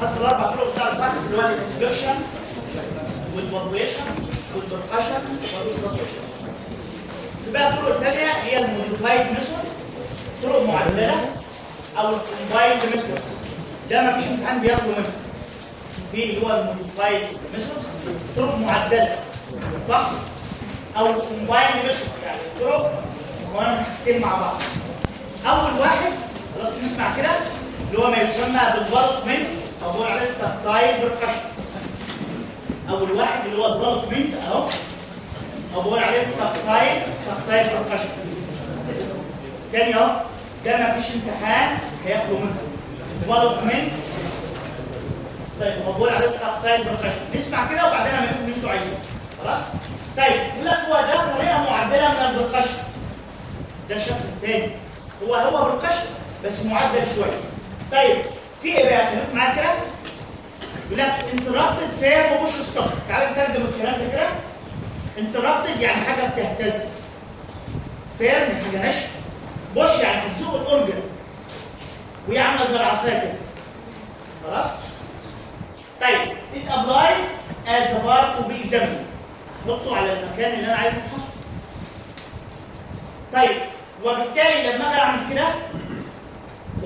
خدت الاربع طرق بتاع الفحص اللي هو الانسبكشن والموديشن والبركشن والسبكشن تبقى الطرق الثانية هي ال modified method طرق معدله أو ال combined method ده ما امتحان بيخلى منه في اللي هو ال modified method طرق معدله فحص أو ال combined method يعني طرق مكونه من حاجتين مع بعض أول واحد خلاص نسمع كده. اللي هو ما يسمى بال ballottement أو بقول عليه ال tactile percussion أول واحد اللي هو ال ballottement أهو. أو عليه ال tactile tactile percussion تاني أهو. ده ما فيش امتحان هيخلى منه ballottement طيب بقول عليه ال tactile percussion نسمع كده وبعدين أعمل اللي أنتوا عايزينه. خلاص؟ طيب يقول لك هو ده طريقة معدلة من ال percussion ده شكل تاني. هو هو percussion بس معدل شوية. طيب في إيه بقى خليكم معايا كده يقول لك interrupted firm و push stroke تعالى نترجم الكلام ده كده. interrupted يعني حاجة بتهتز. firm من حاجة ناشفة. push يعني هتزوق ال organ وهي عامله زي العصاية كده. خلاص؟ طيب is applied at the part to be examined. احطه على المكان اللي أنا عايز افحصه طيب وبالتالي لما أجي أعمل كده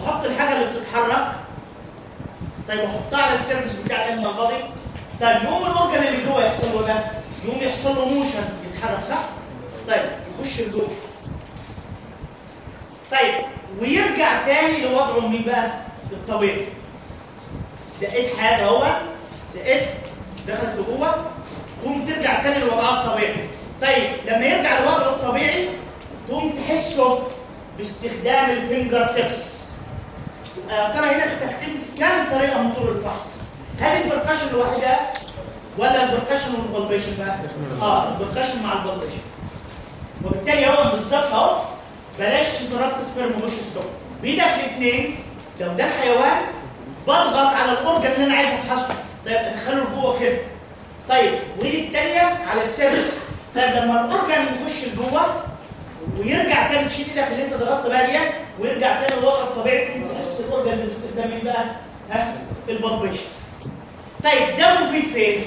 واحط الحاجة اللي بتتحرك. طيب احطها على ال surface بتاع ال body طيب يوم ال organ اللي جوه يحصل له ده يوم يحصل له motion يتحرك صح؟ طيب يخش لجوه طيب ويرجع تاني لوضعه مين بقى؟ الطبيعي. زقيت حاجة اهو زقيت دخلت لجوه تقوم ترجع تاني لوضعها الطبيعي. طيب لما يرجع لوضعه الطبيعي تقوم تحسه باستخدام ال finger tips. ترى هنا استخدمت كم طريقة من طرق الفحص هل ال percussion لوحدها ولا ال percussion وال palpation بقى آه ال percussion مع ال palpation وبالتالي هو بالظبط أهو بلاش interrupted firm push stroke بايدك الاثنين لو ده الحيوان بضغط على ال organ اللي أنا عايز أفحصه. طيب أدخله لجوه كده. طيب وايدي الثانية على ال surface. طيب لما ال organ يخش لجوه ويرجع تاني تشيل إيدك اللي انت ضغطت بيها ديت ويرجع تاني للوضع الطبيعي تحس ال organs باستخدام مين بقى؟ ها؟ ال palpation. طيب ده مفيد فين؟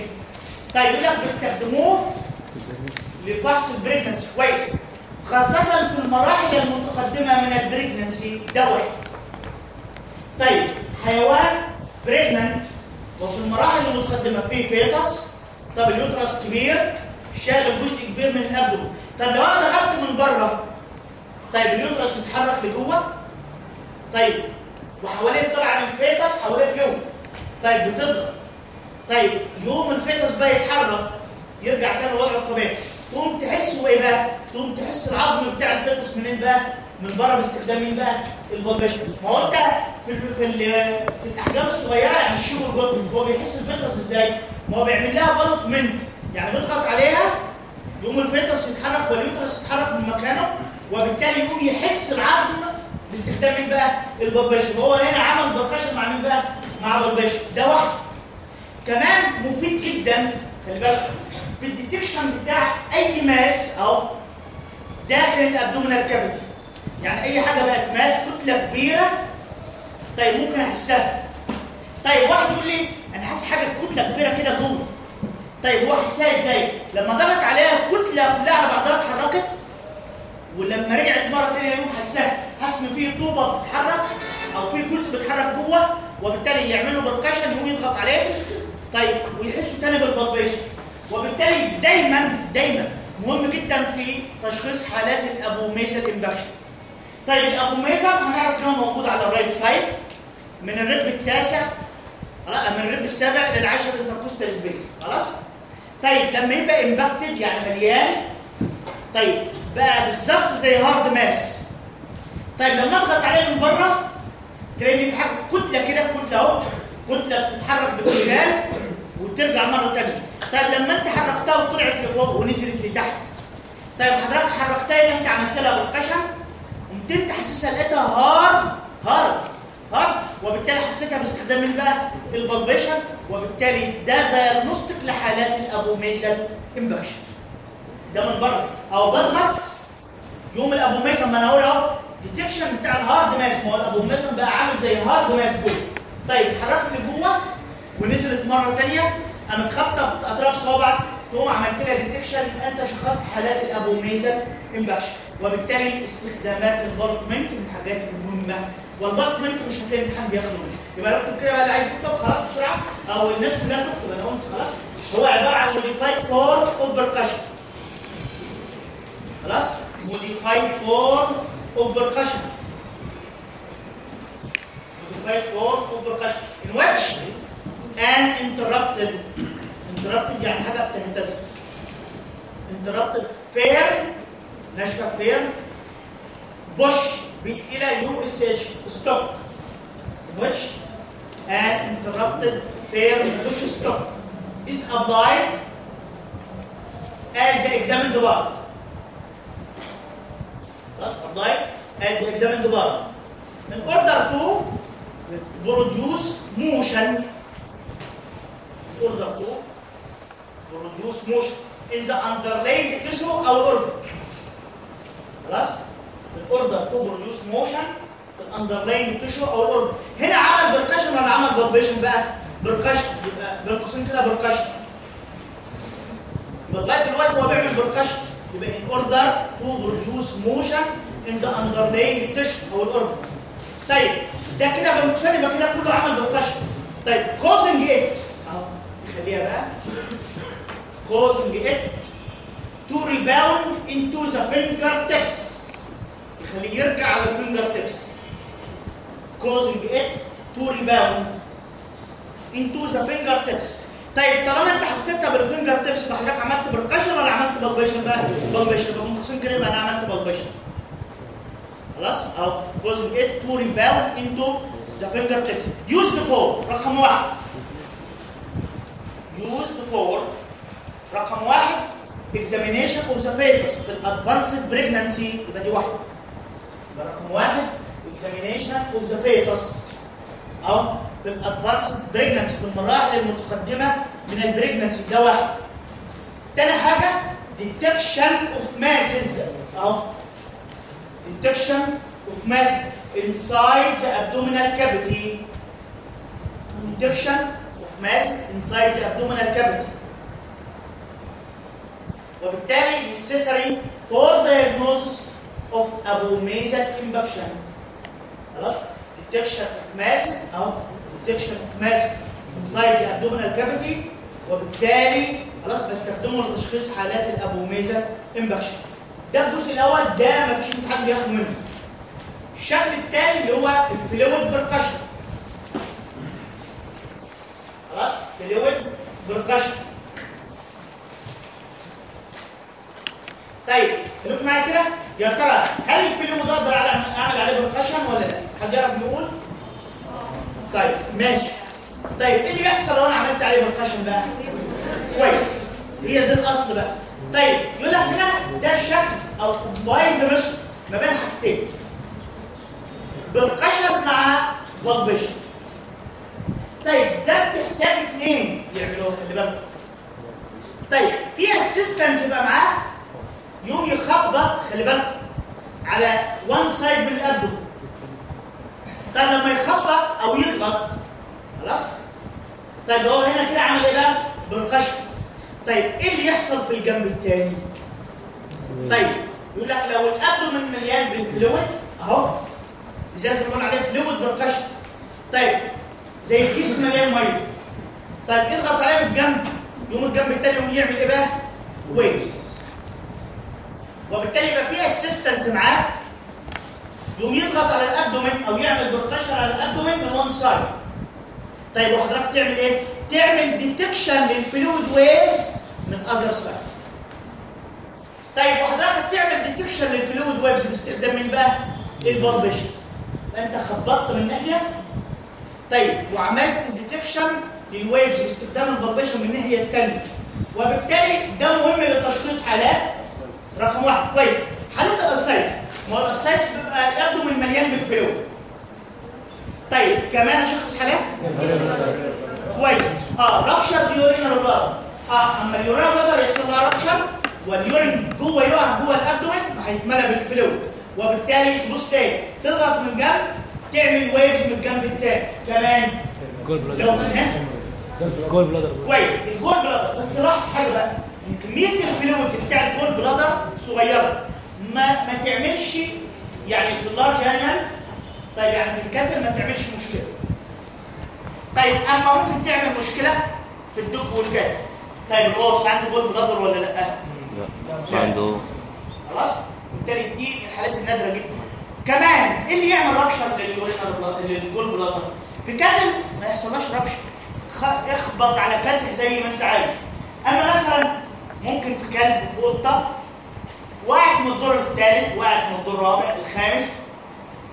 طيب يقول لك بيستخدموه لفحص ال pregnancy كويس خاصة في المراحل المتقدمة من ال pregnancy ده واحد. طيب حيوان pregnant وفي المراحل المتقدمة فيه fetus طب ال uterus كبير شاغل جزء كبير من ال abdomen طب لو أنا ضغطت من بره طيب ال uterus يتحرك لجوه طيب وحواليه طلع ال fetus حواليه فيوم طيب بتضغط طيب يوم ال fetus بقى يتحرك يرجع تاني لوضعه الطبيعي تقوم تحس إيه بقى؟ تقوم تحس العظم بتاع ال fetus منين بقى؟ من بره باستخدام مين بقى؟ ال palpation ما هو أنت في ال في ال في الأحجام الصغيرة يعني ال sheep وال palpation هو بيحس ال fetus إزاي؟ ما هو بيعمل لها ballottement يعني بيضغط عليها يقوم ال fetus يتحرك وال uterus يتحرك من مكانه وبالتالي يقوم يحس العظم باستخدام مين بقى؟ ال palpation هو هنا عمل percussion مع مين بقى؟ مع palpation ده واحد. كمان مفيد جدا خلي بالك في ال detection بتاع أي mass أو داخل ال abdominal cavity. يعني أي حاجة بقت mass كتلة كبيرة طيب ممكن أحسها. طيب واحد يقول لي أنا حاسس حاجة كتلة كبيرة كده جوه. طيب هو حسها إزاي؟ لما ضغط عليها الكتله كلها على بعضها اتحركت؟ ولما رجعت مرة ثانية يوم حسها حس ان في طوبة بتتحرك أو في جزء بيتحرك جوه وبالتالي يعملوا percussion يقوم يضغط عليه. طيب ويحسوا تاني بال palpation وبالتالي دايما دايما مهم جدا في تشخيص حالات ال abomasal impaction طيب ال abomasum هنعرف ان هو موجود على ال right side من ال rib التاسع من ال rib السابع للعاشر intercostal space خلاص؟ طيب لما يبقى impacted يعني مليان طيب بقى بالظبط زي hard mass طيب لما اضغط عليه من بره تلاقي في حاجة كتلة كده كتلة اهو كتلة بتتحرك باتجاه وترجع مرة ثانية طيب لما انت حركتها وطلعت لفوق ونزلت لتحت طيب حضرتك حركتها انت عملت لها percussion قمت انت حاسسها لقيتها hard hard hard وبالتالي حسيتها باستخدام مين بقى؟ ال palpation وبالتالي ده diagnostic لحالات ال abomasal impaction ده من بره. أو بضغط يوم ال abomasal ما أنا أقول أهو detection بتاع ال hard mass ما هو ال abomasum بقى عامل زي hard mass جوه طيب اتحركت لجوه ونزلت مرة ثانية قامت خابطة في أطراف صوابعك تقوم عملت لها detection يبقى أنت شخصت حالات ال abomasal impaction وبالتالي استخدامات ال ballottement من الحاجات المهمه وال ballottement مش هتلاقي امتحان بيخلى منه يبقى لو كتب كده بقى اللي عايز يكتب خلاص بسرعة أو الناس كلها تكتب أنا قلت خلاص. هو عبارة عن modified form of percussion خلاص؟ modified form of percussion modified form of percussion in which an interrupted interrupted يعني حاجة بتهتز. interrupted firm ناشفة firm. push U S H stop in which an interrupted fair push stop is applied as the examined part خلاص applied as the examined part in order to produce motion in order to produce motion in the underlying tissue أو organ خلاص order to produce motion في ال underlying tissue أو ال organ هنا عمل percussion ولا عمل palpation بقى؟ percussion يبقى بين قوسين كده percussion لغاية دلوقتي هو بيعمل percussion يبقى order to produce motion in the underlying tissue أو ال organ طيب ده كده بين قوسين يبقى كده كله عمل percussion طيب causing it. أهو تخليها بقى. causing it to rebound into the fingertips يخليه يرجع على ال finger tips. Causing it to rebound into the fingertips طيب طالما انت حسيتها بال finger tips يبقى حضرتك عملت percussion ولا عملت palpation بقى؟ palpation يبقى ممكن كده يبقى أنا عملت palpation خلاص؟ اهو causing it to rebound into the fingertips used for رقم واحد. Used for رقم واحد. Examination of the fetus في ال advanced pregnancy يبقى دي واحدة. يبقى رقم واحد examination of the fetus أو في ال advanced pregnancy في المراحل المتقدمه من ال pregnancy ده واحد تاني حاجة detection of masses اهو detection of masses inside the abdominal cavity detection of masses inside the abdominal cavity وبالتالي necessary for diagnosis of abomazal induction. خلاص؟ Detection of masses أو detection of masses inside the abdominal cavity. وبالتالي خلاص بستخدمه لتشخيص حالات الابوميزال امباكشن ده الجزء الأول ده مفيش امتحان بياخد منه. الشكل الثاني اللي هو ال fluid percussion خلاص؟ fluid percussion طيب خليكم معايا كده؟ يا ترى هل ال fluid ده أقدر اعمل عليه percussion ولا لا؟ حد يعرف يقول؟ طيب ماشي. طيب إيه اللي يحصل لو أنا عملت عليه percussion بقى؟ كويس. هي دي الأصل بقى. طيب يقول لك هنا ده الشكل combined method ما بين حاجتين. percussion مع palpation طيب ده بتحتاج اثنين يعملوها خلي بالك طيب في assistant يبقى معاه يقوم يخبط خلي بالك على one side ال abdomen طيب لما يخبط أو يضغط خلاص؟ طيب هو هنا كده عمل إيه بقى؟ percussion طيب إيه اللي يحصل في الجنب الثاني طيب يقول لك لو ال abdomen مليان بال fluid أهو لذلك بنقول عليه fluid percussion طيب زي الكيس مليان مية. طيب اضغط عليه بالجنب يقوم الجنب الثاني يقوم يعمل إيه بقى؟ waves وبالتالي يبقى في assistant معاه. يقوم يضغط على ال abdomen أو يعمل percussion على ال abdomen من one side طيب وحضرتك تعمل إيه؟ تعمل detection لل fluid waves من other side طيب وحضرتك تعمل detection لل fluid waves باستخدام مين بقى؟ ال palpation أنت خبطت من ناحية. طيب وعملت detection لل waves باستخدام ال palpation من الناحية الثانية وبالتالي ده مهم لتشخيص حالات. رقم واحد. كويس. حالات ال ascites ما هو ال ascites بيبقى abdomen مليان بال fluid طيب كمان اشخص حالات كويس. آه rupture ال urinary bladder آه أما ال urinary bladder يحصل لها rupture وال urine جوه يقع جوه ال abdomen هيتملى بال fluid وبالتالي تبص تاني. تضغط من جنب تعمل waves من الجنب التاني. كمان. gall لو في gall bladder كويس. ال gall bladder بس لاحظ حاجة بقى. كميه ال fluids بتاع ال gall bladder صغيره ما ما تعملش يعني في ال large animal طيب يعني في ال cattle ما تعملش مشكلة. طيب أما ممكن تعمل مشكلة في ال dog وال cat طيب ال horse عنده gall bladder ولا لأ؟ لا. عنده. خلاص؟ بالتالي دي من الحالات النادرة جدا. كمان إيه اللي يعمل rupture لل gall bladder في cattle ما يحصلهاش rupture اخبط على cattle زي ما أنت عايز. أما مثلا ممكن في كلب في قطه واحد من الدور الثالث واحد من الدور الرابع الخامس.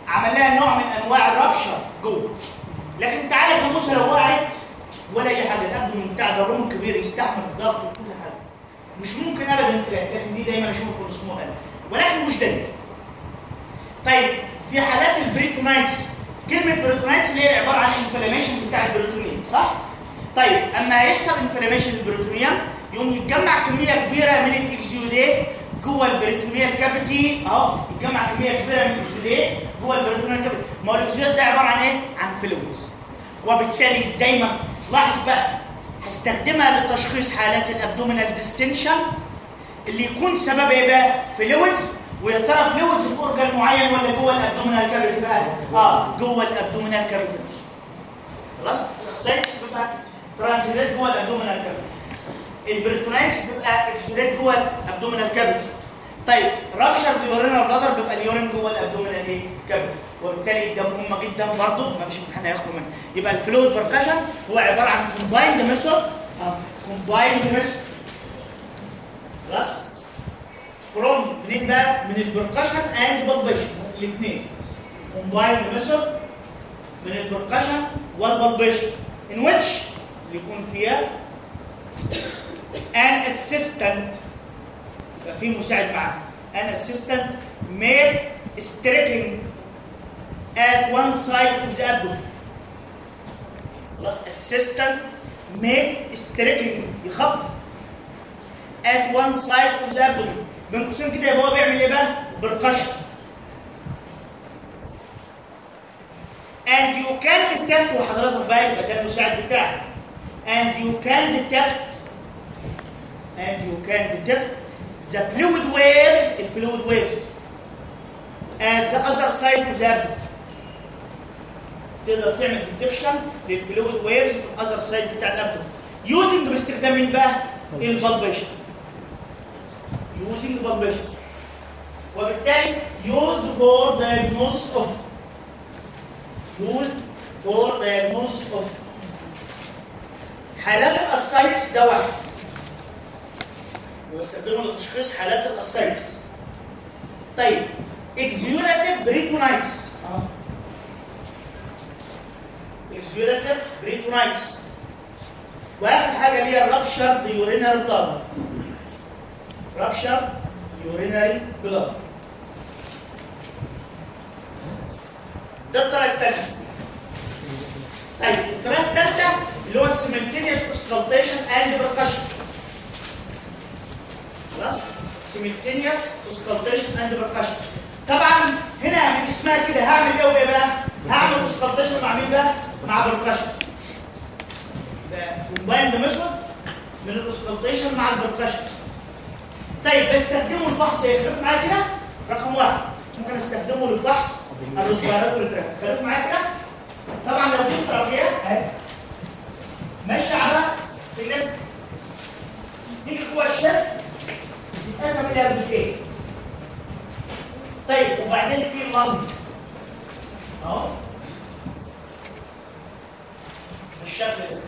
عمل لها نوع من أنواع ال rupture جوه. لكن تعالى جاموسه لو وقعت ولا أي حاجة. ال abdomen بتاع ده ال rumen كبير يستحمل الضغط وكل حاجة. مش ممكن ابدا تلاقي لكن دي دايما أشوفها في الأسبوع ولكن مش دايما طيب في حالات ال peritonitis. كلمة peritonitis اللي هي عبارة عن inflammation بتاع ال peritoneum صح؟ طيب أما يحصل inflammation ال peritoneum يقوم يتجمع كمية كبيرة من ال exudate جوه ال peritoneal cavity. أهو يتجمع كمية كبيرة من ال exudate جوه ال peritoneal cavity. ما هو ال exudate ده عبارة عن إيه؟ عن fluids. وبالتالي دايما لاحظ بقى هستخدمها لتشخيص حالات ال abdominal distension اللي يكون سبب إيه بقى؟ fluids. ويا ترى fluids في organ معين ولا جوه ال abdominal cavity بقى؟ آه جوه ال abdominal cavity خلاص؟ ال ascites بتبقى transudate جوه ال abdominal cavity. ال peritonitis بيبقى exudate جوه ال abdominal cavity طيب rupture urinary bladder بيبقى ال urine جوه ال abdominal إيه؟ cavity وبالتالي ده مهم جدا برضه ما فيش امتحان هياخده منه. يبقى ال fluid percussion هو عبارة عن combined method combined method خلاص from منين بقى؟ من ال percussion and palpation الاثنين combined method من ال percussion وال palpation in which بيكون فيها an assistant في مساعد معاه an assistant will striking at one side of the abdomen خلاص assistant will striking يخبط at one side of the abdomen بين قوسين كده هو بيعمل إيه بقى؟ percussion And you can detect وحضرتك بقى يبقى ده المساعد بتاعك. And you can detect and you can detect the fluid waves the fluid waves. At the other side of the abdomen تقدر تعمل detection لل fluid waves في ال other side بتاع ال abdomen using باستخدام مين بقى؟ ال palpation using palpation وبالتالي used for diagnosis of used for diagnosis of حالات ال ascites ده واحد وبستخدمه لتشخيص حالات ال ascites طيب exudative peritonitis exudative peritonitis واخر حاجة اللي هي ال rupture urinary bladder rupture urinary bladder ده الطريقة الثالثه طيب الطريقة الثالثه اللي هو ال simultaneous auscultation and percussion خلاص؟ simultaneous auscultation and percussion طبعا هنا من اسمها كده هعمل إيه بقى؟ هعمل auscultation مع مين بقى؟ مع percussion combined method من ال auscultation مع ال percussion طيب بستخدمه لفحص إيه خليكم معايا كده؟ رقم واحد. ممكن استخدمه لفحص ال respiratory tract خليكم معايا كده؟ طبعا لو دي trachea أهي. ماشيه على رجلك تيجي جوه ال chest إلى جزئين طيب وبعدين في lung أهو. بالشكل ده.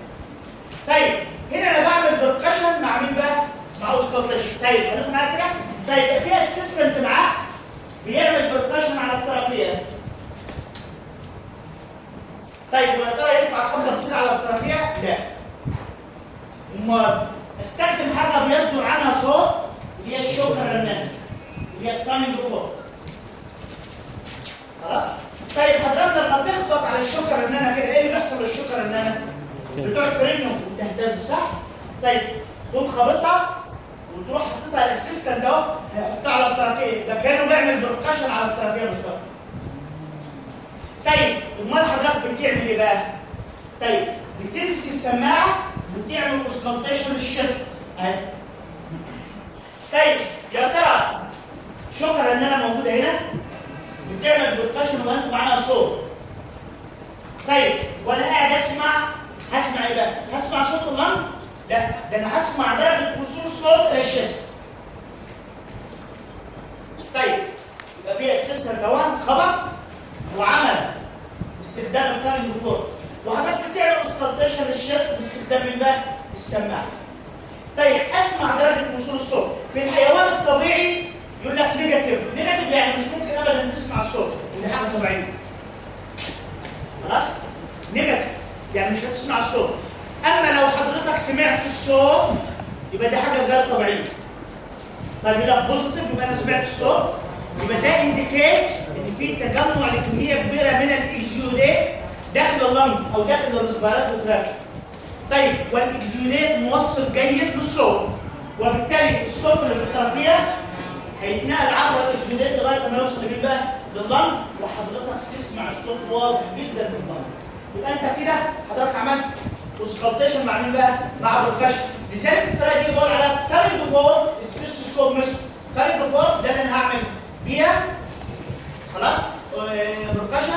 طيب هنا أنا بعمل percussion مع مين بقى؟ مع auscultation طيب خليكم معايا كده؟ طيب في assistant معاه بيعمل percussion على ال trachea طيب ويا ترى ينفع اخبط كده على ال trachea؟ لا. أمال أستخدم حاجة بيصدر عنها صوت؟ هي الشوكه اللي هي ال tuning fork خلاص؟ طيب حضرتك لما تخبط على الشوكه الرنانه كده إيه اللي بيحصل للشوكه الرنانه؟ بتقعد ترن وتهتز صح؟ طيب تقوم خابطها وتروح حاططها ال assistant اهو هيحطها على ال trachea يبقى كأنه بيعمل percussion على ال trachea بالظبط طيب أمال حضرتك بتعمل إيه بقى؟ طيب بتمسك السماعة وتعمل auscultation لل chest أهي طيب يا ترى شكرا إن أنا موجوده هنا بتعمل percussion وأنت معانا صوت طيب وأنا قاعد أسمع هسمع إيه بقى؟ هسمع صوت ال lung؟ لا ده أنا هسمع درجة وصول الصوت لل chest طيب يبقى في assistant أهو خبط وعمل باستخدام الكارنج فور وحضرتك بتعمل auscultation لل chest باستخدام مين بقى؟ السماعة طيب أسمع درجة وصول الصوت في الحيوان الطبيعي يقول لك negative negative يعني مش ممكن ابدا تسمع الصوت. ودي حاجة طبيعيه خلاص؟ negative يعني مش هتسمع الصوت. أما لو حضرتك سمعت الصوت يبقى دي حاجة غير طبيعية. طيب يبقى positive يبقى أنا سمعت الصوت. يبقى ده indicate إن في تجمع لكميه كبيرة من ال exudate داخل ال lung أو داخل ال respiratory tract طيب وال exudate موصل جيد للصوت وبالتالي الصوت اللي في ال trachea هيتنقل عبر ال exudate لغاية ما يوصل لمين بقى؟ لل lung وحضرتك تسمع الصوت واضح جدا في ال lung يبقى أنت كده حضرتك عملت auscultation مع مين بقى؟ مع percussion لذلك الطريقة دي بقول عليها tuning fork stethoscope method كارنج فور ده اللي أنا هعمل بيها. خلاص؟ percussion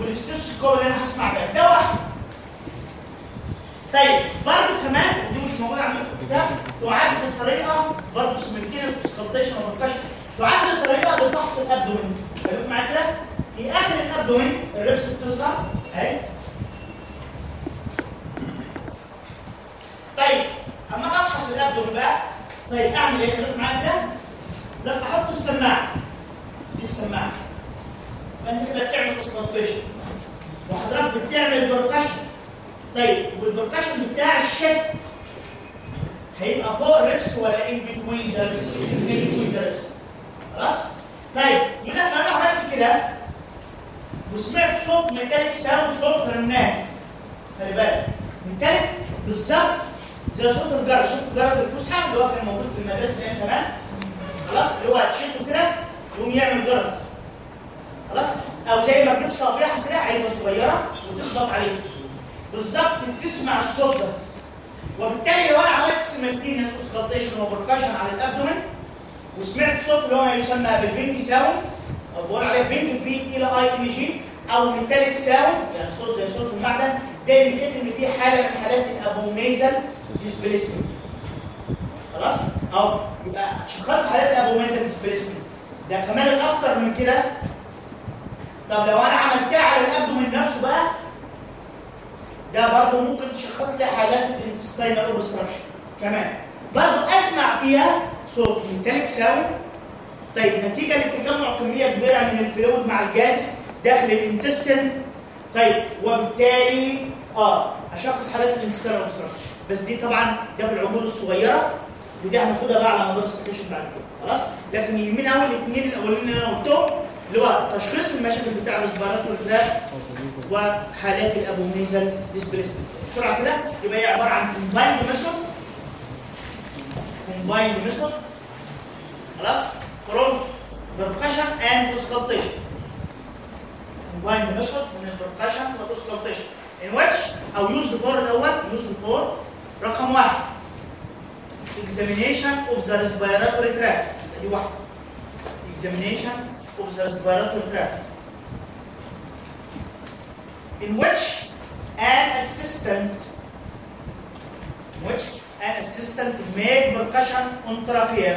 وال stethoscope اللي أنا هسمع ده ده واحد. طيب برضه كمان دي مش موجودة عندي في الكتاب تعد الطريقة برضه simultaneous auscultation و percussion تعد الطريقة لفحص ال abdomen خليكم معايا كده؟ في آخر ال abdomen ال ribs بتظهر. أهي. طيب أما افحص ال abdomen بقى طيب أعمل إيه؟ خليكم معايا كده. لا أحط السماعة. دي السماعة؟ فانت كده بتعمل auscultation. وحضرتك بتعمل percussion طيب وال percussion بتاع ال chest هيبقى فوق ال ribs ولا in between the ribs؟ in between the ribs خلاص؟ طيب يقول لك أنا عملت كده وسمعت صوت metallic sound صوت رنان خلي بالك. metallic بالظبط زي صوت الجرس. شفت جرس الفسحة اللي هو كان موجود في المدارس أيام زمان؟ خلاص اللي هو هتشده كده يقوم يعمل جرس. خلاص؟ أو زي ما تجيب صفيحه كده علبه صغيرة وتخبط عليها. بالظبط تسمع الصوت ده. وبالتالي لو أنا عملت simultaneous auscultation و percussion على ال abdomen وسمعت صوت اللي هو ما يسمى بال ping sound أو بقول عليه ping، P I N G أو metallic sound يعني صوت زي صوت المعدن ده يديك إن في حالة من حالات ال abomasal displacement خلاص؟ أو يبقى شخصت حالات ال abomasal displacement ده كمان الأخطر من كده. طب لو أنا عملتها على ال abdomen نفسه بقى ده برضه ممكن تشخص لي حالات ال intestinal obstruction كمان برضه أسمع فيها صوت metallic sound طيب نتيجة لتجمع كمية كبيرة من ال fluid مع الجاز داخل ال intestine طيب وبالتالي آه أشخص حالات ال intestinal obstruction بس دي طبعا ده في العجول الصغيرة ودي هناخدها بقى على مدار ال section بعد كده. خلاص؟ لكن يهمنا اول الاثنين الأولين اللي أنا قلتهم اللي هو تشخيص المشاكل بتاع ال respiratory tract وحالات ال abomasal displacement بسرعة كده يبقى هي عبارة عن combined method combined method خلاص؟ from percussion and auscultation combined method من ال percussion وال auscultation in which أو used for الأول used for رقم واحد. examination of the respiratory tract. دي واحدة. examination of the respiratory tract. In which an assistant which an assistant made percussion on trachea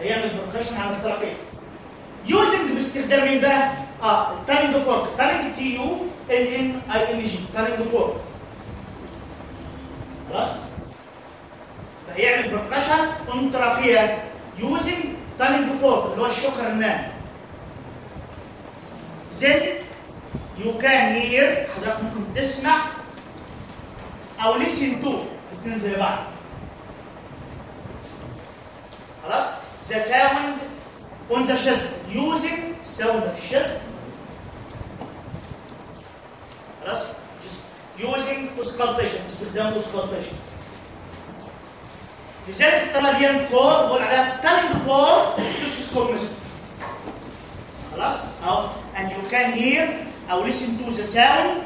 هيعمل percussion على ال trachea using باستخدام مين بقى؟ آه ال tuning fork ال tuning T U N I N G tuning fork خلاص؟ فهيعمل percussion on trachea using tuning fork اللي هو الشوكة الرنانة then you can hear حضرتك ممكن تسمع أو listen to الاثنين زي بعض خلاص the sound on the chest using sound of chest خلاص using auscultation استخدام auscultation لذلك ديكور بقول عليها tuning fork stethoscope method خلاص اهو and you can hear أو listen to the sound.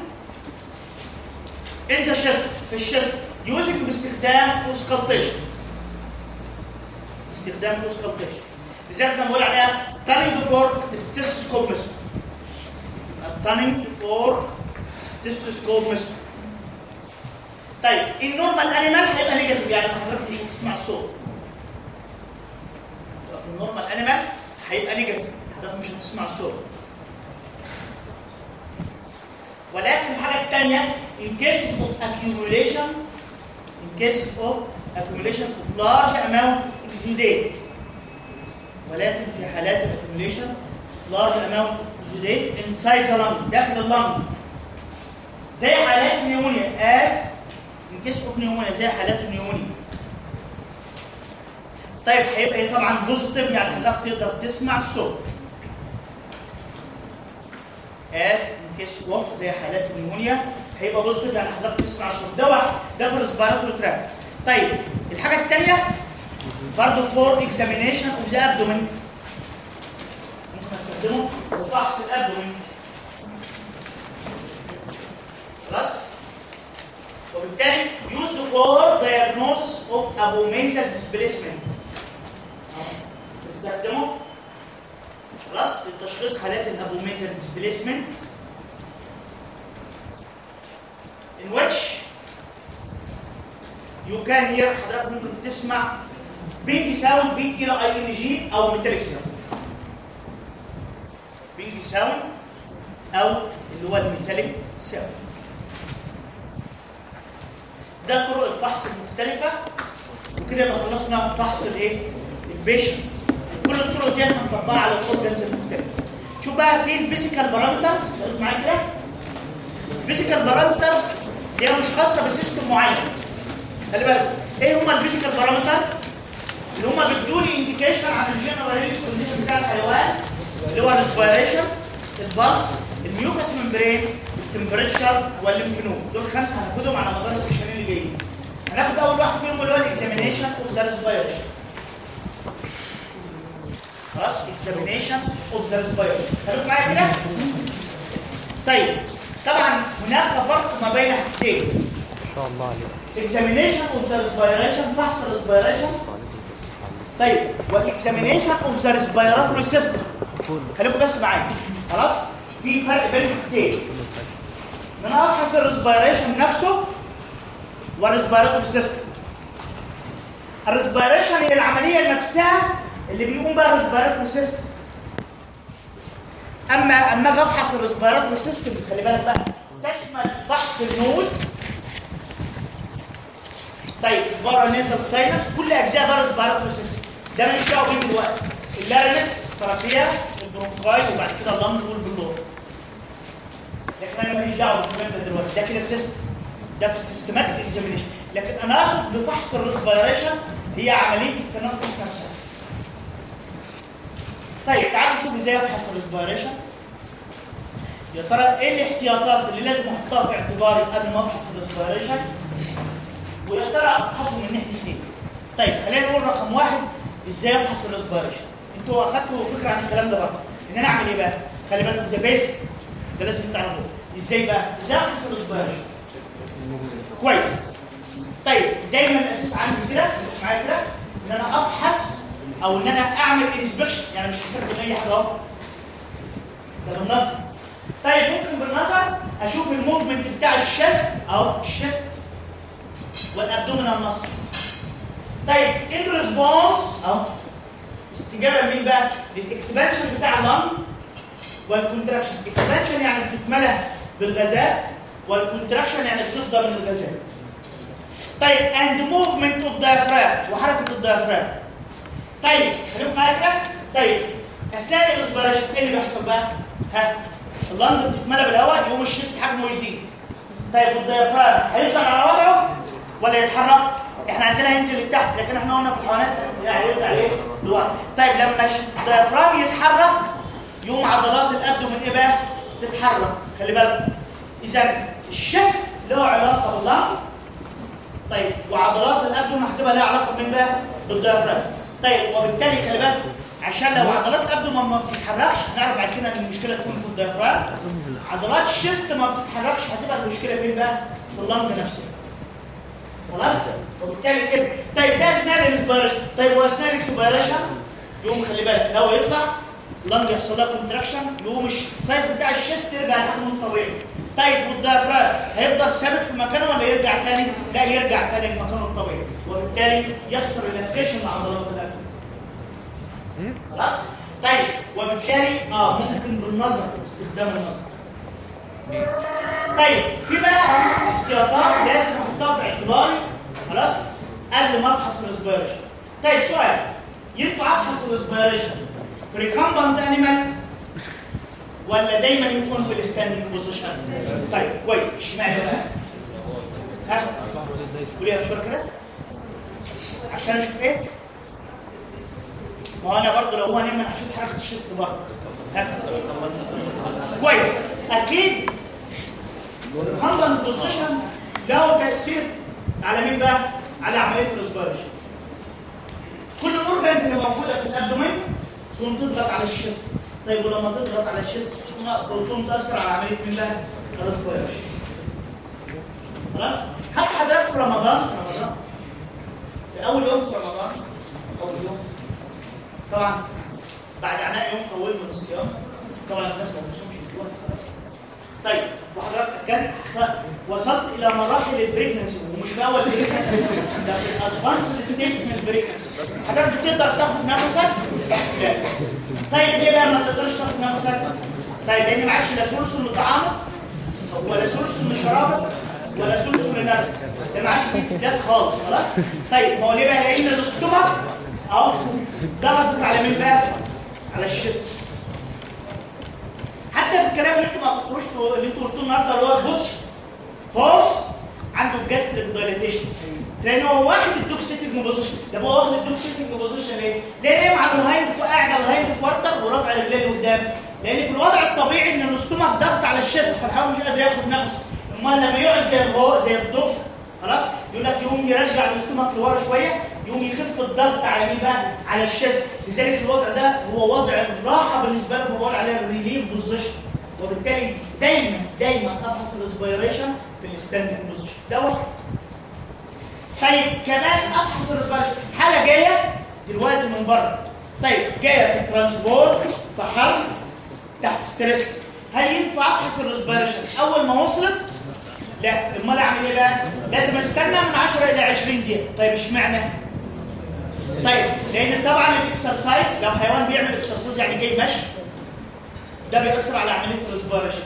in the chest في ال chest. using باستخدام auscultation باستخدام auscultation لذلك أنا بقول عليها tuning fork stethoscope method tuning fork stethoscope method طيب ال normal animal هيبقى negative يعني حضرتك مش هتسمع الصوت. في ال normal animal هيبقى negative حضرتك مش هتسمع الصوت. ولكن الحاجة الثانية in case of accumulation in case of accumulation of large amount exudate. ولكن في حالات accumulation of large amount exudate inside the lung داخل ال lung زي حالات ال pneumonia as in case of pneumonia زي حالات ال pneumonia طيب هيبقى إيه طبعا positive يعني حضرتك تقدر تسمع الصوت as case of زي حالات ال pneumonia هيبقى positive يعني حضرتك تسمع الصوت. ده واحد. ده في ال respiratory tract طيب الحاجة الثانية برضه for examination of the abdomen ممكن أستخدمه؟ وفحص ال abdomen. خلاص؟ وبالتالي used for diagnosis of abomasal displacement. استخدمه خلاص؟ لتشخيص حالات ال abomasal displacement. In which you can hear حضرتك ممكن تسمع ping sound ping P I N G أو metallic sound ping sound أو اللي هو ال metallic sound ده طرق الفحص المختلفة. وكده يبقى خلصنا فحص الايه؟ ال patient. كل الطرق دي هنطبقها على ال organs المختلفة شوف بقى في ال physical parameters. معايا كده؟ ال physical parameters دي مش خاصة ب system معين. خلي بالك. إيه هما ال physical parameter؟ اللي هما بيدوا لي indication عن ال general condition بتاع الحيوان اللي هو الريسبيريشن البلس الميوكس ممبرين التمبريتشر والليمف نود دول خمسة هناخدهم على مدار السيشنين اللي جايين. هناخد أول واحد فيهم اللي هو ال examination of the respiration خلاص؟ examination of the respiration خليكم معايا كده؟ طيب. طبعا هناك فرق ما بين حاجتين. ما شاء الله عليك of the respiration فحص ال respiration طيب وال examination of the system خليكم بس معايا. خلاص؟ في فرق بين الحاجتين. ان أنا أفحص ال respiration نفسه وال respiratory system ال respiration هي العملية نفسها اللي بيقوم بها ال respiratory system اما أما أجي أفحص ال respiratory system خلي بالك بقى. تشمل فحص ال nose طيب paranasal sinus كل أجزاء بره ال respiratory system ده ماليش دعوة بيه دلوقتي. ال larynx ال trachea ال bronchi وبعد كده ال lung وال pleura لكن أنا ماليش دعوة بالكلام ده دلوقتي. ده كده system ده في ال systematic examination لكن أنا أقصد بفحص ال respiration هي عملية التنفس نفسها. طيب تعالوا نشوف إزاي افحص ال respiration يا ترى إيه الاحتياطات اللي لازم أحطها في اعتباري قبل ما أفحص ال respiration ويا ترى افحصه من ناحية إيه؟ طيب خلينا نقول رقم واحد إزاي أفحص ال respiration أنتوا أخدتوا فكرة عن الكلام ده برضه. إن أنا أعمل إيه بقى؟ خلي بالكم ده basic ده لازم تعرفوه إزاي بقى؟ إزاي أفحص ال respiration كويس. طيب دايما الأساس عندي كده معايا كده إن أنا أفحص أو إن أنا أعمل inspection يعني مش هستخدم اي حاجة أهو. ده بالنظر. طيب ممكن بالنظر أشوف ال movement بتاع ال chest. أهو ال chest. وال abdominal muscle. طيب إيه ال response أهو. استجابة لمين بقى؟ لل expansion بتاع ال lung وال contraction expansion يعني بتتملى بالغازات وال contraction يعني بتفضى من الغازات طيب and movement of diaphragm. وحركة ال diaphragm طيب خليكم معايا كده. طيب أثناء ال inspiration إيه اللي بيحصل بقى؟ ها ال lung بتتملى بالهواء يقوم ال chest حجمه يزيد. طيب وال diaphragm هيفضل على وضعه ولا يتحرك؟ إحنا عندنا هينزل لتحت لكن إحنا قلنا في الحيوانات يعني يرجع إيه لورا طيب لما ال diaphragm يتحرك يقوم عضلات ال abdomen إيه بقى؟ تتحرك. خلي بالك. إذا ال chest له علاقة بال lung طيب وعضلات ال abdomen هتبقى لها علاقة بمين بقى؟ بال diaphragm طيب وبالتالي خلي بالك عشان لو عضلات ال abdomen ما بتتحركش هنعرف بعد كده إن المشكلة تكون في ال diaphragm عضلات ال chest ما بتتحركش هتبقى المشكلة فين بقى؟ في ال lung نفسها خلاص؟ وبالتالي كده. طيب ده أثناء ال inspiration. طيب وأثناء ال expiration يقوم خلي بالك لو يطلع lung يحصل لها contraction يقوم ال size بتاع ال chest يرجع لحجمه الطبيعي طيب وال diaphragm هيفضل ثابت في مكانه ولا يرجع تاني؟ لا يرجع تاني لمكانه الطبيعي. وبالتالي يحصل relaxation لعضلات البطن خلاص؟ طيب وبالتالي آه ممكن بالنظر باستخدام النظر. طيب في بقى احتياطات لازم احطها في اعتباري. خلاص؟ قبل ما أفحص ال respiration طيب سؤال. ينفع أفحص ال respiration في recumbent animal ولا دايما يكون في ال standing position طيب كويس. اشمعنى بقى؟ ها؟ قولي يا دكتور كده. عشان أشوف إيه؟ ما هو أنا برضه لو هو نايم أنا هشوف حركة ال chest برضه. ها؟ كويس. أكيد. ال handling position له تأثير على مين بقى؟ على عملية ال respiration كل ال organs اللي موجودة في ال abdomen تقوم تضغط على ال chest. طيب ولما تضغط على ال chest تقوم تأثر على عملية مين بقى ال respiration خلاص؟ حتى حضرتك في رمضان؟ في رمضان. في أول يوم في رمضان؟ أول يوم. طبعا بعد عناء يوم طويل من الصيام. طبعا الناس ما بتصومش الجوع خلاص. طيب وحضرتك كان وصلت إلى مراحل ال pregnancy ومش في اول pregnancy ده في ال advanced state من ال pregnancy حضرتك بتقدر تاخد نفسك؟ لا طيب ليه بقى ما تقدرش تاخد نفسك؟ طيب لأن معكش لا ثلث لطعامك ولا ثلث لشرابك ولا ثلث لنفسك ده معكش امتداد خالص خلاص؟ طيب ما هو ليه بقى؟ لأن ال stomach اهو ضغطت على مين بقى؟ على ال chest الكلام اللي أنتوا ما قلتوش اللي أنتوا قلتوه النهارده اللي هو بص horse عنده ال gastric dilatation لأن هو واخد ال dog sitting position ده هو واخد ال dog sitting position ليه؟ لأن نايم على ال hind قاعد على ال hind quarter ورافع رجليه لقدام لأن في الوضع الطبيعي إن ال stomach ضغط على ال chest فالحيوان مش قادر ياخد نفسه أمال لما يقعد زي الغو زي الدب خلاص يقول لك يقوم يرجع ال stomach لورا شوية يقوم يخف الضغط على مين بقى؟ على ال chest لذلك الوضع ده هو وضع الراحه بالنسبة له بقول عليه ال relief position وبالتالي دايما دايما أفحص ال respiration في ال standing position. واحد. طيب كمان أفحص ال respiration حالة جاية دلوقتي من بره. طيب جاية في ال transport في حر تحت stress. هل ينفع أفحص ال respiration أول ما وصلت لا. أمال أعمل إيه بقى؟ لازم أستنى من 10 إلى 20 دقيقة. طيب اشمعنى؟ طيب لأن طبعا ال exercise لو حيوان بيعمل exercise يعني جاي مشي. ده بيأثر على عملية ال respiration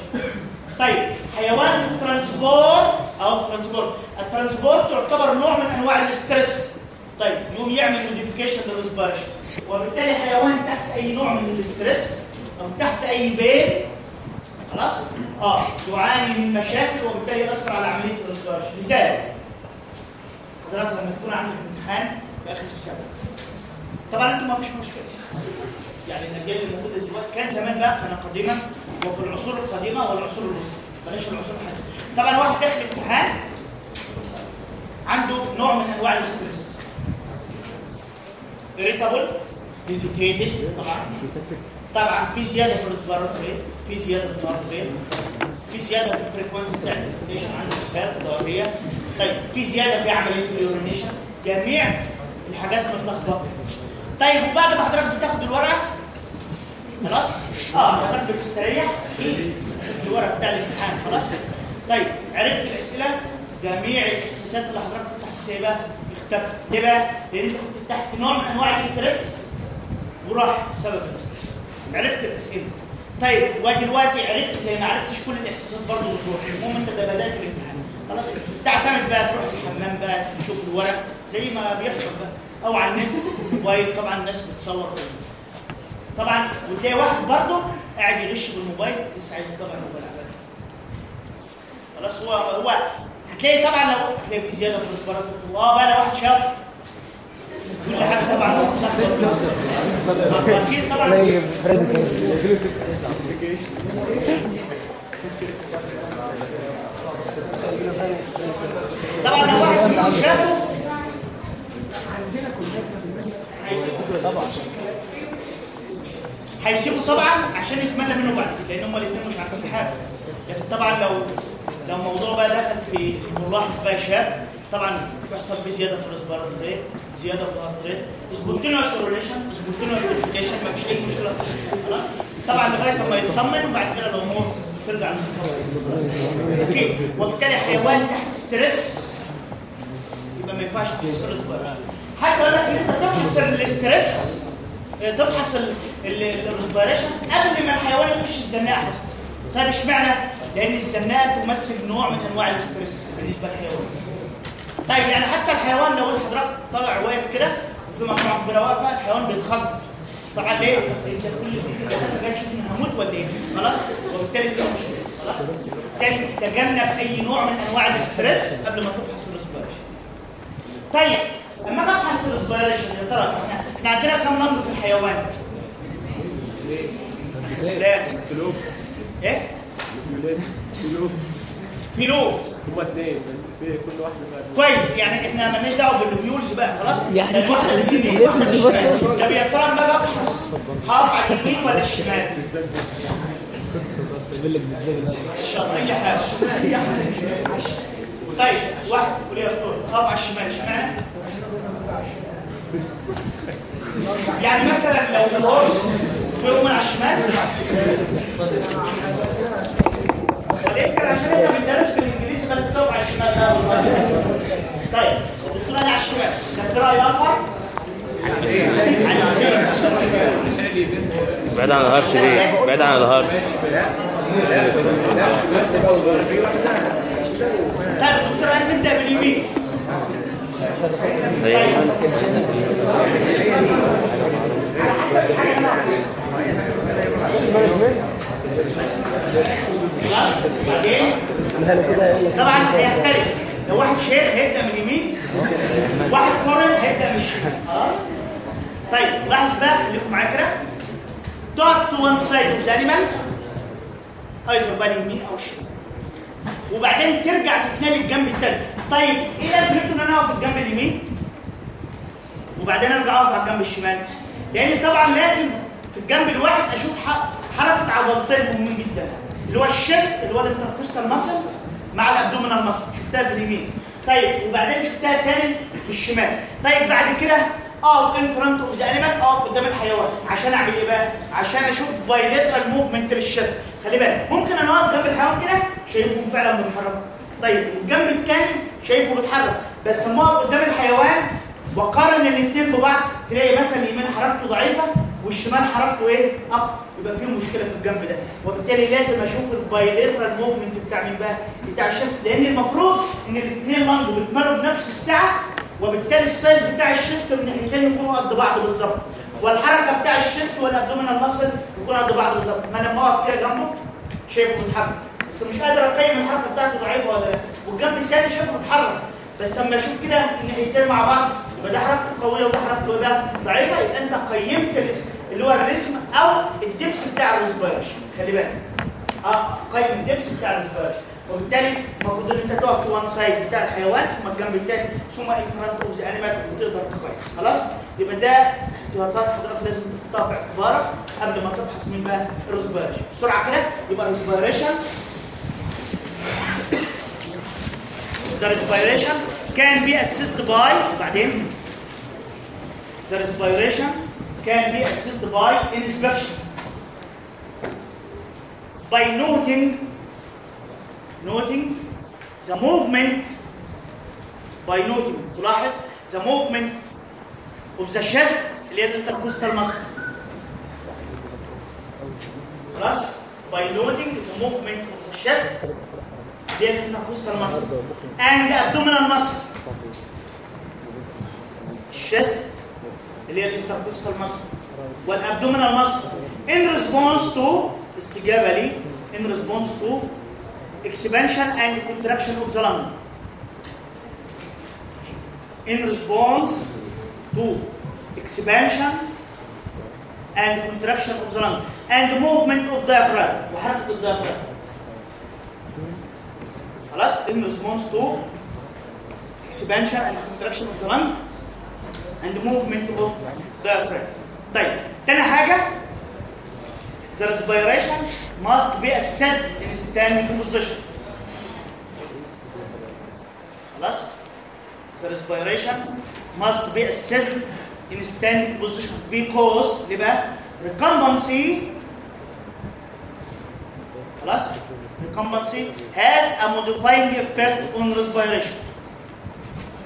طيب حيوان ال transport أو ال transport ال transport تعتبر نوع من أنواع ال stress. طيب يقوم يعمل modification لل respiration وبالتالي حيوان تحت أي نوع من ال stress أو تحت أي pain خلاص؟ آه يعاني من مشاكل وبالتالي يأثر على عملية ال respiration مثال حضرتك لما تكون عندك امتحان في آخر السنة. طبعا أنتم ما فيش مشكلة. يعني الاجيال الموجوده دلوقتي كان زمان بقى كان قديما وفي العصور القديمة والعصور الوسطى؟ بلاش العصور الحديثة. طبعا واحد داخل امتحان عنده نوع من أنواع ال stress irritable hesitated طبعا. طبعا في زيادة في ال respiratory في زيادة في ال heart rate في زيادة في ال frequency بتاع ال defecation عنده اسهال diarrhea طيب في زيادة في عملية ال urination جميع الحاجات متلخبطة. طيب وبعد ما حضرتك بتاخد الورقة خلاص؟ آه حضرتك بتستريح. في الورقة بتاع الامتحان خلاص؟ طيب عرفت الأسئلة؟ جميع الإحساسات اللي حضرتك كنت حاسسها بقى اختفت. ليه بقى؟ لأن انت كنت تحت نوع من أنواع الاسترس وراح سبب الاسترس عرفت الأسئلة. طيب ودلوقتي عرفت زي ما عرفتش كل الإحساسات برضه بتروح. المهم أنت ده بدأت الامتحان. خلاص؟ تعتمد بقى تروح الحمام بقى تشوف الورق زي ما بيحصل بقى. أو على النت. الموبايل طبعا الناس بتصور طبعا وتلاقي واحد برضه قاعد يغش بالموبايل لسه عايز يطبع الموبايل على خلاص هو هو هتلاقي طبعا لو هتلاقي في زيادة في الاسبراتور آه بقى لو واحد شاف كل حاجة طبعا. أكيد طبعا. طبعا لو واحد لو طبعا. طبعا عشان يتمنى منه بعد كده لأن هم الاثنين مش عارفين حاجة. لكن طبعا لو لو الموضوع بقى دخل في الملاحظ بقى شاف طبعا بيحصل فيه زيادة في ال respiratory زيادة في ال heart rate spontaneous urination spontaneous ما فيش أي مشكلة. خلاص؟ طبعا لغاية ما يطمن وبعد كده الأمور ترجع للتصور okay؟ وبالتالي حيوان تحت stress يبقى ما ينفعش تحس في حتى أقول لك إن أنت تفحص ال stress تفحص ال respiration قبل ما الحيوان يخش الزناقه طيب اشمعنى؟ لأن الزناقه تمثل نوع من أنواع ال stress بالنسبة للحيوان. طيب يعني حتى الحيوان لو حضرتك طالع واقف كده وفي مجموعة كبيرة واقفة الحيوان بيتخض. طبعا ليه؟ أنت كل دي جاي تشوف ان هموت ولا إيه؟ خلاص؟ وبالتالي في مشكلة خلاص؟ بالتالي تجنب أي نوع من أنواع ال stress قبل ما تفحص ال respiration. طيب لما بفحص ال respiration يا ترى إحنا إحنا عندنا كم نمط في الحيوان؟ لا إيه؟ في lobe هما اتنين بس في كل واحدة بقى كويس يعني إحنا مالناش دعوة بال lobules بقى خلاص يعني اللي دي بيجي لازم يفحص تبص الشمال. بص. طب يا ترى لما بفحص هقف على اليمين ولا الشمال؟ الشرقية حاجة طيب واحد يا دكتور هقف على الشمال اشمعنى؟ يعني مثلا لو يوم من على الشمال يمكن عشان إحنا بندرس بالإنجليزي فانت بتقف على الشمال لا والله. طيب الدكتور أنا على الشمال ده رأي آخر بعيد عن ال heart ليه؟ بعيد عن ال heart طيب أنا نبدا باليمين أيوه خلاص بعدين طبعا هيختلف. لو واحد شيخ هيبدأ من اليمين واحد foreign هيبدأ من الشمال خلاص؟ طيب لاحظ بقى خليكم معايا كده. تقف to one side of animal either بقى اليمين أو الشمال وبعدين ترجع تتنقل الجنب الثاني طيب إيه لازمته ان أنا اقف الجنب اليمين؟ وبعدين أرجع أقف على الجنب الشمال. لأن طبعا لازم في الجنب الواحد أشوف حركة عضلتين مهمين جدا. اللي هو ال chest اللي هو ال intercostal muscle مع ال abdominal muscle. شفتها في اليمين. طيب وبعدين شفتها تاني في الشمال. طيب بعد كده أقف in front of the animal أقف قدام الحيوان. عشان أعمل إيه بقى؟ عشان أشوف bilateral movement لل chest. خلي بالك ممكن أنا واقف جنب الحيوان كده؟ شايفهم فعلا بيتحركوا طيب والجنب الثاني شايفه بيتحرك. بس لما اقف قدام الحيوان وقارن الاثنين ببعض تلاقي مثلا اليمين حركته ضعيفة والشمال حركته إيه؟ أقوى. يبقى فيه مشكلة في الجنب ده. وبالتالي لازم أشوف ال bilateral movement بتاع مين بقى؟ بتاع ال chest لأن المفروض إن الاثنين lung بيتملوا بنفس الساعة وبالتالي ال size بتاع ال chest من يكونوا قد بعض بالظبط. والحركة بتاع ال chest وال abdominal muscle يكونوا قد بعض بالظبط. ما أنا لما اقف كده جنبه شايفه بيتحرك. بس مش قادر أقيم الحركة بتاعته ضعيفة ولا لأ. والجنب الثاني شايفه بيتحرك بس أما أشوف كده الناحيتين مع بعض يبقى ده حركته قوية وده حركته ده ضعيفة يبقى أنت قيمت الاسم اللي هو ال rhythm أو ال depth بتاع ال respiration خلي بالك. آه قيم ال depth بتاع ال respiration وبالتالي المفروض إن أنت تقف في one side بتاع الحيوان ثم الجنب الثاني ثم ال front of the animal وتقدر تقيم. خلاص؟ يبقى ده احتياطات حضرتك لازم تحطها في اعتبارك قبل ما تفحص مين بقى ال respiration بسرعة كده يبقى ال respiration The respiration can be assisted by بعدين The respiration can be assisted by inspection by noting noting the movement by noting تلاحظ the movement of the chest اللي هي الانتركوستال muscle خلاص by noting the movement of the chest هي الانتركوستال and the abdominal muscle chest اللي هي الانتركوستال muscle والابdominal muscle in response to استجابه لي in response to expansion and contraction of the lung in response to expansion and contraction of the lung and movement of diaphragm وحركه الديافرام خلاص in response to expansion and contraction of the lung and movement of diaphragm طيب تاني حاجه the respiration must be assessed in standing position خلاص the respiration must be assessed in standing position because ليه بقى recumbency خلاص recumbency has a modifying effect on respiration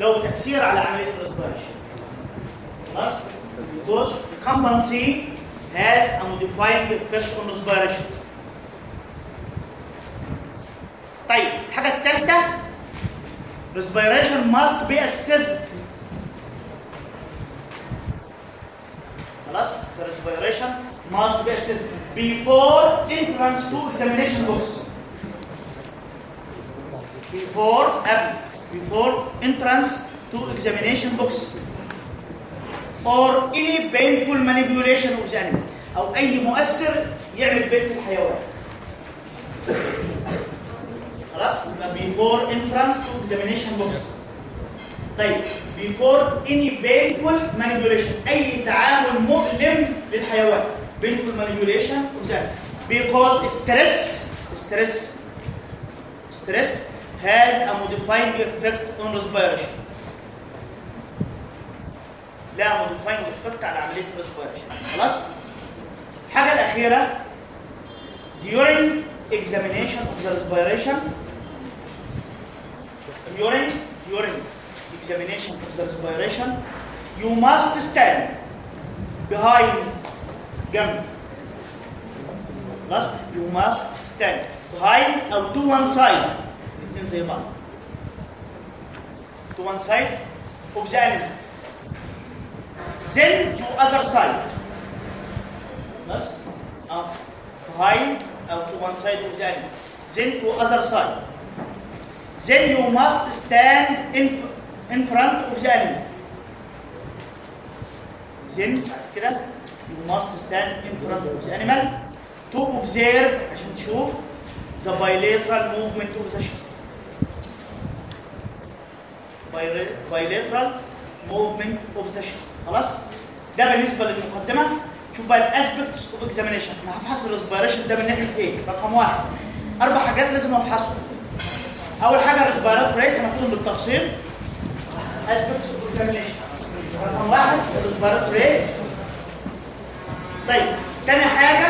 لو تأثير على عملية respiration خلاص because recumbency has a modifying effect on respiration طيب الحاجة الثالثة respiration must be assessed خلاص the respiration must be assessed before entrance to examination box Before before entrance to examination box or any painful manipulation of the animal أو اي مؤثر يعمل في الحيوان خلاص before entrance to examination box طيب before any painful manipulation اي تعامل مؤلم للحيوان painful manipulation of the animal because stress stress stress has a modifying effect on respiration لا modifying effect على عمليه respiration خلاص الحاجة الاخيره during examination of the respiration during during examination of the respiration you must stand behind جنب خلاص you must stand behind أو to one side الاثنين زي بعض to one side of the animal then to other side خلاص آه behind أو to one side of the animal then to other side then you must stand in in front of the animal then كده you must stand in front of the animal to observe عشان تشوف the bilateral movement of the Bila- bilateral movement of the chest خلاص؟ ده بالنسبة للمقدمة. شوف بقى ال aspects of examination أنا هفحص ال respiration ده من ناحية إيه؟ رقم واحد. أربع حاجات لازم افحصهم أول حاجة ال respiratory rate هناخدهم بالتفصيل. aspects of examination رقم واحد ال respiratory rate طيب تاني حاجة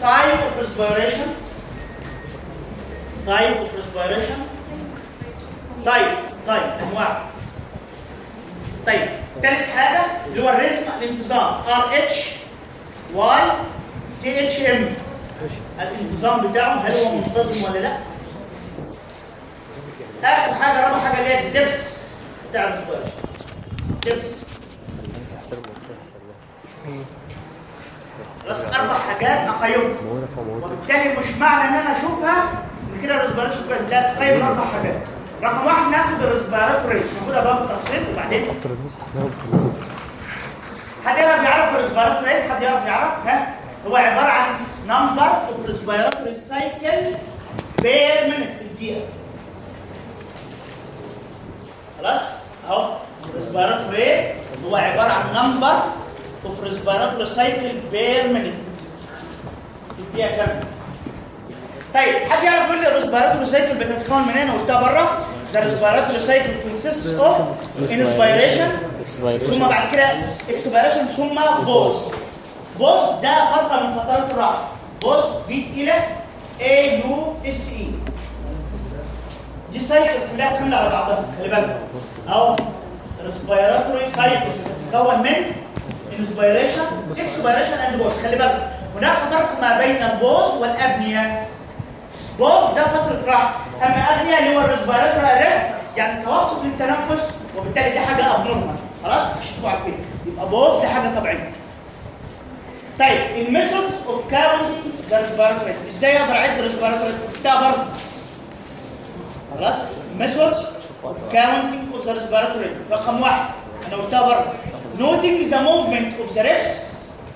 type of respiration type of respiration طيب طيب أنواع. طيب تالت حاجة اللي هو ال rhythm الانتظام. R H Y T H M. الانتظام بتاعه هل هو منتظم ولا لا؟ آخر حاجة رابع حاجة اللي هي ال depth بتاع ال respiration depth. خلاص أربع حاجات أقيمهم. وبالتالي مش معنى إن أنا أشوفها إن كده ال respiration كويس. لازم تقيم أربع حاجات. رقم واحد ناخد ال respiratory ناخدها بقى بالتفصيل وبعدين. حد يعرف يعرف ال respiratory حد يعرف يعرف؟ ها؟ هو عبارة عن number of respiratory cycle per minute في الدقيقه خلاص؟ أهو. ال respiratory هو عبارة عن number of respiratory cycle per minute. في الدقيقه كام طيب حد يعرف يقول لي ال respiratory cycle بتتكون من هنا وبتاع بره ده ال respiratory cycle consists of inspiration ثم بعد كده expiration ثم pause pause ده فتره من فترات الراحه pause P A U S E دي cycle كلها كامله على بعضها خلي بالك. أو respiratory cycle بتتكون من inspiration expiration and pause خلي بالك. هناك فرق ما بين ال pause وال apnea. pause ده فترة راحة. أما apnea اللي هو ال respiratory rest يعني توقف للتنفس وبالتالي دي حاجة abnormal خلاص؟ عشان تبقوا عارفين يبقى pause دي حاجة طبيعية. طيب ال methods of counting the respiratory إزاي أقدر أعد ال respiratory ده برضه. خلاص؟ methods of counting of the respiratory رقم واحد. أنا قلتها برضه. noting the movement of the ribs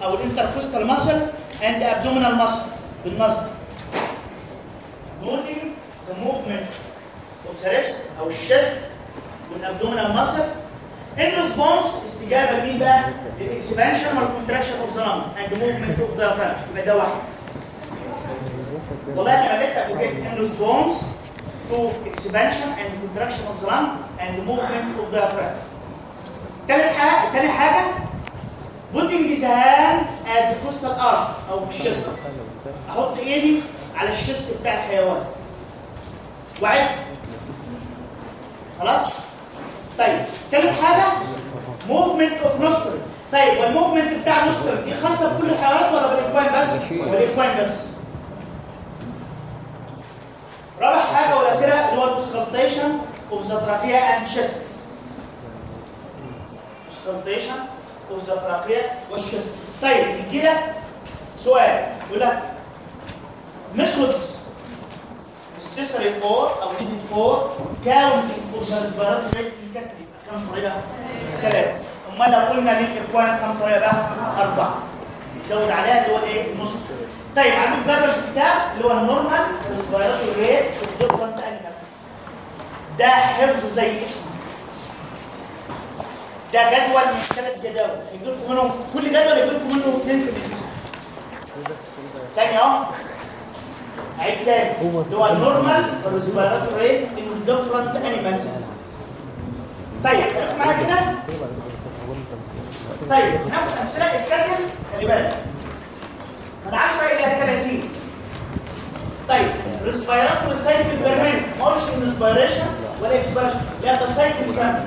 أو ال intercostal muscle and abdominal muscle بالنظر noting the movement of the ribs أو ال chest وال abdominal muscle in response استجابة لمين بقى؟ لل expansion وال contraction of the lung and movement of the يبقى ده واحد أنا بدات قبل كده in response to expansion and contraction of the lung and movement of the diaphragm. تالت حاجة تاني حاجة putting the hand at the costal arch أو في ال chest أحط إيدي على ال chest بتاع الحيوان. وعد خلاص؟ طيب. تالت حاجة؟ movement of nostril. طيب وال movement بتاع ال nostril دي خاصة بكل الحيوانات ولا بال equine بس؟ بال equine بس. رابع حاجة والأخيرة اللي هو ال auscultation of the trachea and chest auscultation of the trachea وال chest طيب يجي لك سؤال. يقول لك methods necessary for أو needed for counting for the respiratory rate يبقى كام طريقة؟ ثلاثة امال لو قلنا لل equine كام طريقة بقى؟ أربعة. زود عليها اللي هو الايه؟ ال nostril. طيب عندك جدول في الكتاب اللي هو ال normal respiratory rate في ال different animal ده حفظ زي اسمه. ده جدول من ثلاث جداول. هيجي لكم منهم كل جدول هيجي لكم منه اثنين في الامتحان تاني أهو. عيد تاني اللي هو ال normal respiratory rate in ال different animals طيب معايا كده طيب ناخد امثله الكلمة خلي بالك من 10 إلى 30 طيب respiratory cycle per minute ما قلتش inspiration ولا expiration لا ده cycle كامل.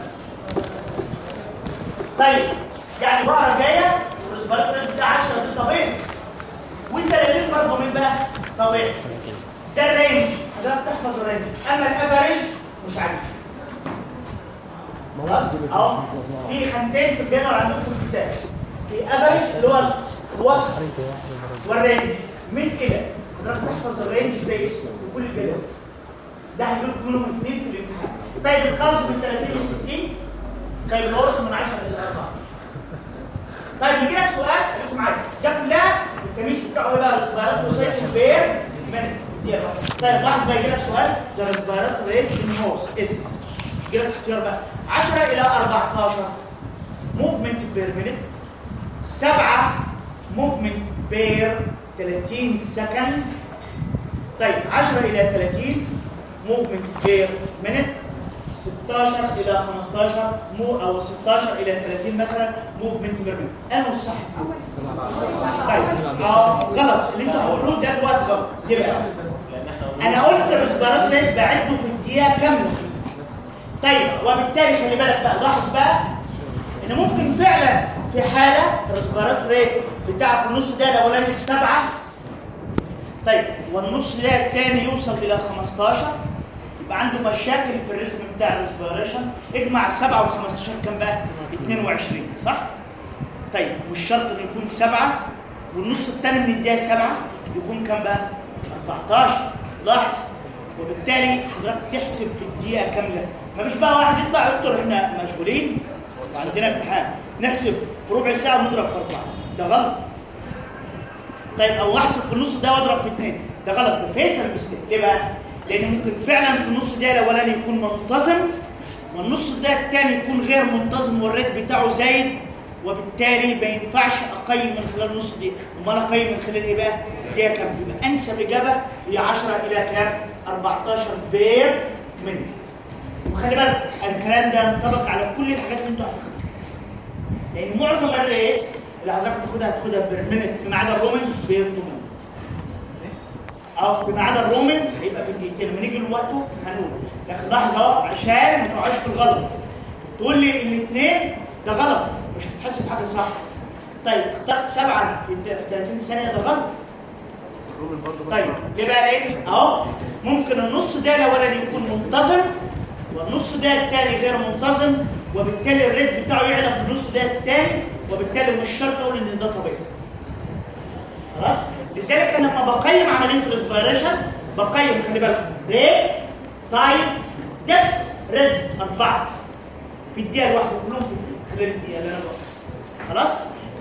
طيب يعني بقرة جاية وال respiratory بتاع 10 دي طبيعي. وانت اللي برضه مين بقى؟ طبيعي. ده ال range. حضرتك تحفظ ال range. أما ال average مش عارف خلاص؟ أهو. في خانتين في الجدول عندكم في الكتاب. في أفريج اللي هو الوسط والرينج. من إلى حضرتك تحفظ الرينج زي اسمه في كل الجدول ده هيجيب منهم اثنين في الامتحان. طيب القوس من 30 ل 60 كايلورس من 10 إلى 4 طيب يجي لك سؤال خليكم معايا. ده كلها الكميس بتاعه بقى ريسبيرات وسايكل بير من طيب لاحظ بقى يجي لك سؤال. ذا ريسبيرات ريت إن هوس إز. يجي لك اختيار بقى. 10 إلى 14 movement per minute 7 movement per 30 second طيب 10 إلى 30 movement per minute 16 إلى 15 مو أو 16 إلى 30 مثلا. movement per minute أنا الصح طيب آه غلط. اللي أنتوا هتقولوه ده دلوقتي غلط ليه بقى؟ أنا قلت ال respiratory rate بعده في الدقيقة كاملة. طيب وبالتالي خلي بالك بقى لاحظ بقى إن ممكن فعلا في حالة ال respiratory rate بتاع في النص ده الاولاني السبعة. طيب والنص ده الثاني يوصل إلى 15 يبقى عنده مشاكل في ال rhythm بتاع ال respiration اجمع 7 و 15 كام بقى؟ 22 صح؟ طيب مش شرط إنه يكون 7 والنص الثاني من الدقيقه 7 يكون كام بقى؟ 14 لاحظ وبالتالي حضرتك تحسب في الدقيقة كاملة. ما فيش بقى واحد يطلع يقول إحنا مشغولين وعندنا امتحان. نحسب في ربع ساعة ونضرب في أربعة. ده غلط. طيب أو أحسب في النص ده وأضرب في اثنين ده غلط. ده fatal mistake ليه بقى؟ لأن ممكن فعلا في النص ده الاولاني يكون منتظم والنص ده الثاني يكون غير منتظم وال rate بتاعه زايد وبالتالي ما ينفعش أقيم من خلال النص دي امال أقيم من خلال إيه بقى؟ دقيقه كام؟ يبقى أنسب إجابة هي 10 إلى كام؟ 14 per minute وخلي بالك الكلام ده ينطبق على كل الحاجات اللي أنتوا هتاخدوها لأن معظم ال rates اللي حضرتك تاخدها هتاخدها بيرمنت في ما عدا ال rumen بيرتومن أو في ميعاد الرومن هيبقى في الدقيقتين لما نيجي لوقته هنقول لكن لاحظ اهو عشان ما تقعش في الغلط. تقول لي الاثنين ده غلط. مش هتحسب حاجة صح؟ طيب اخترت سبعة في 30 ثانية ده غلط. طيب ليه بقى ليه؟ أهو ممكن النص ده الاولاني يكون منتظم والنص ده الثاني غير منتظم وبالتالي ال rate بتاعه يعلى في النص ده الثاني وبالتالي مش شرط أقول إن ده طبيعي. خلاص؟ لذلك أنا لما بقيم عملية ال respiration بقيم خلي بالك rate type depth rhythm أربعة. في الدقيقة الواحدة كلهم في الدقيقه اللي أنا بقيسها خلاص؟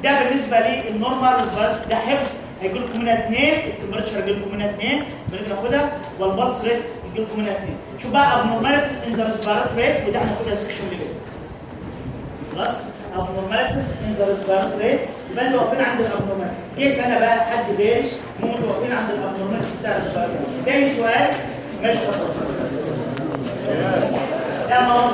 ده بالنسبة لل normal ده حفظ. هيجي لكم منها اثنين ال temperature هيجي لكم منها اثنين بنيجي ناخدها وال pulse rate يجي لكم منها اثنين شوف بقى abnormalities in the respiratory rate وده هناخدها ال section اللي جاي خلاص؟ abnormalities in the respiratory rate. يبقى أنتوا واقفين عند ال abnormalities جيت أنا بقى حد غيري ممكن واقفين عند ال abnormalities بتاع ال respiratory تاني سؤال. ماشي لا ما هو